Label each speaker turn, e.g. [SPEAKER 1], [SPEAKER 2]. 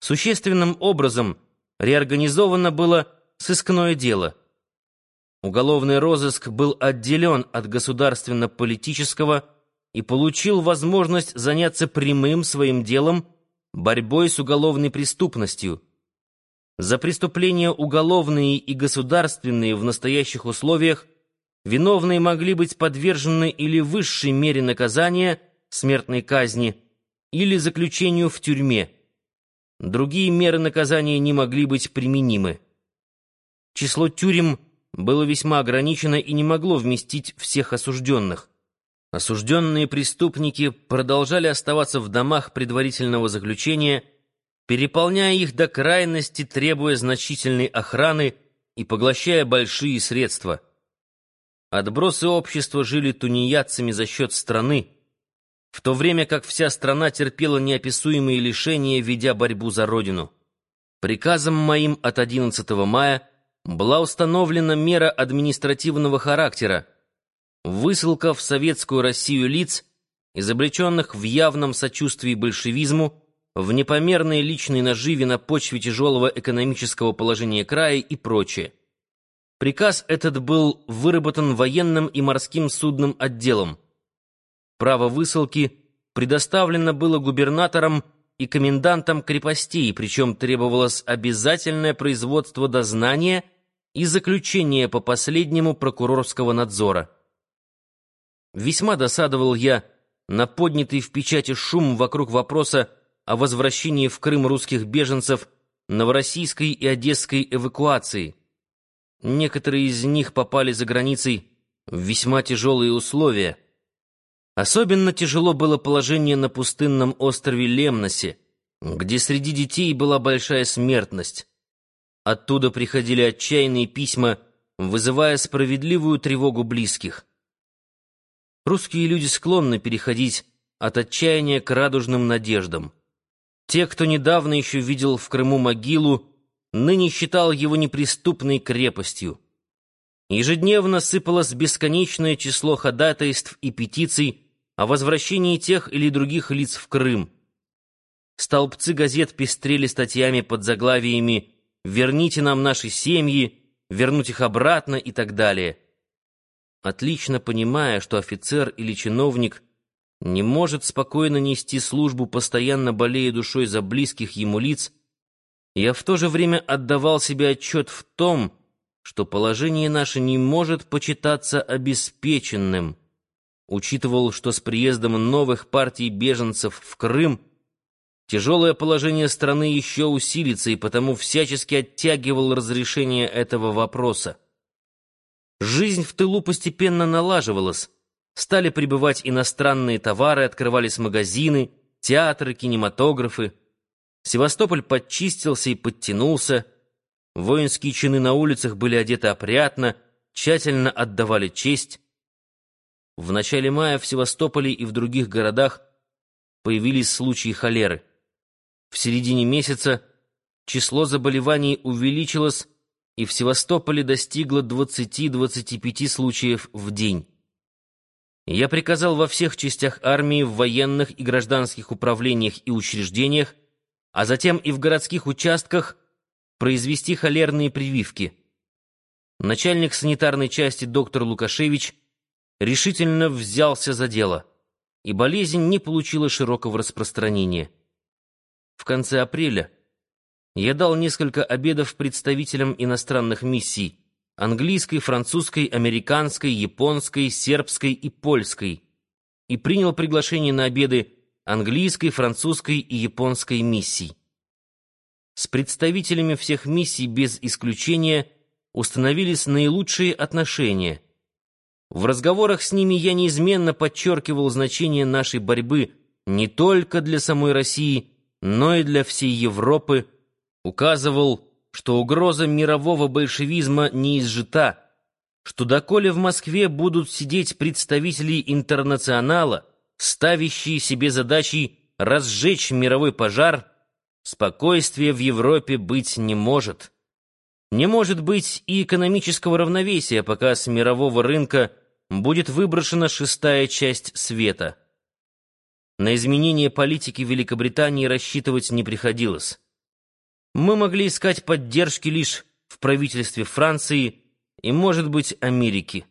[SPEAKER 1] Существенным образом реорганизовано было сыскное дело. Уголовный розыск был отделен от государственно-политического и получил возможность заняться прямым своим делом борьбой с уголовной преступностью. За преступления уголовные и государственные в настоящих условиях виновные могли быть подвержены или высшей мере наказания, смертной казни, или заключению в тюрьме. Другие меры наказания не могли быть применимы. Число тюрем было весьма ограничено и не могло вместить всех осужденных. Осужденные преступники продолжали оставаться в домах предварительного заключения, переполняя их до крайности, требуя значительной охраны и поглощая большие средства. Отбросы общества жили тунеядцами за счет страны, в то время как вся страна терпела неописуемые лишения, ведя борьбу за родину. Приказом моим от 11 мая была установлена мера административного характера высылка в советскую Россию лиц, изобличенных в явном сочувствии большевизму, в непомерной личной наживе на почве тяжелого экономического положения края и прочее. Приказ этот был выработан военным и морским судным отделом. Право высылки предоставлено было губернаторам и комендантам крепостей, причем требовалось обязательное производство дознания и заключение по последнему прокурорского надзора. Весьма досадовал я на поднятый в печати шум вокруг вопроса о возвращении в Крым русских беженцев новороссийской и одесской эвакуации. Некоторые из них попали за границей в весьма тяжелые условия — Особенно тяжело было положение на пустынном острове Лемносе, где среди детей была большая смертность. Оттуда приходили отчаянные письма, вызывая справедливую тревогу близких. Русские люди склонны переходить от отчаяния к радужным надеждам. Те, кто недавно еще видел в Крыму могилу, ныне считал его неприступной крепостью. Ежедневно сыпалось бесконечное число ходатайств и петиций, о возвращении тех или других лиц в Крым. Столбцы газет пестрели статьями под заглавиями «Верните нам наши семьи», «Вернуть их обратно» и так далее. Отлично понимая, что офицер или чиновник не может спокойно нести службу, постоянно болея душой за близких ему лиц, я в то же время отдавал себе отчет в том, что положение наше не может почитаться обеспеченным учитывал, что с приездом новых партий беженцев в Крым тяжелое положение страны еще усилится и потому всячески оттягивал разрешение этого вопроса. Жизнь в тылу постепенно налаживалась, стали прибывать иностранные товары, открывались магазины, театры, кинематографы. Севастополь подчистился и подтянулся, воинские чины на улицах были одеты опрятно, тщательно отдавали честь, в начале мая в Севастополе и в других городах появились случаи холеры. В середине месяца число заболеваний увеличилось и в Севастополе достигло 20-25 случаев в день. Я приказал во всех частях армии, в военных и гражданских управлениях и учреждениях, а затем и в городских участках произвести холерные прививки. Начальник санитарной части доктор Лукашевич – решительно взялся за дело, и болезнь не получила широкого распространения. В конце апреля я дал несколько обедов представителям иностранных миссий английской, французской, американской, японской, сербской и польской и принял приглашение на обеды английской, французской и японской миссий. С представителями всех миссий без исключения установились наилучшие отношения – в разговорах с ними я неизменно подчеркивал значение нашей борьбы не только для самой России, но и для всей Европы, указывал, что угроза мирового большевизма не изжита, что доколе в Москве будут сидеть представители интернационала, ставящие себе задачей разжечь мировой пожар, спокойствия в Европе быть не может. Не может быть и экономического равновесия, пока с мирового рынка будет выброшена шестая часть света. На изменение политики Великобритании рассчитывать не приходилось. мы могли искать поддержки лишь в правительстве Франции и, может быть, Америки.